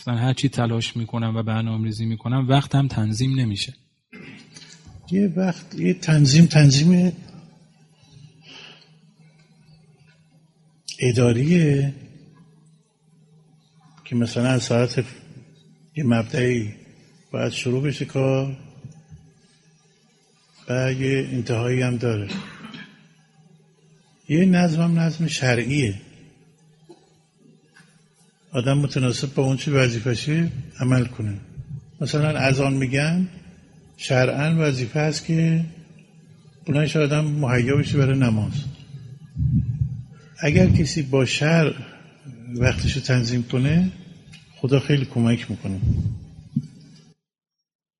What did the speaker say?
گفتن هر چی تلاش می‌کنم و برنامه ریزی می‌کنم وقتم تنظیم نمیشه. یه وقت یه تنظیم تنظیم اداریه که مثلا از ساعت یه مبدعی باید شروع بشه کار و یه انتهایی هم داره. یه نظم هم نظم شرعیه. آدم متناسب با اون چی وظیفشه عمل کنه. مثلا از آن میگن شرعا وظیفه هست که بلنش آدم مهیا بشه برای نماز. اگر کسی با شر وقتش رو تنظیم کنه خدا خیلی کمک می‌کنه.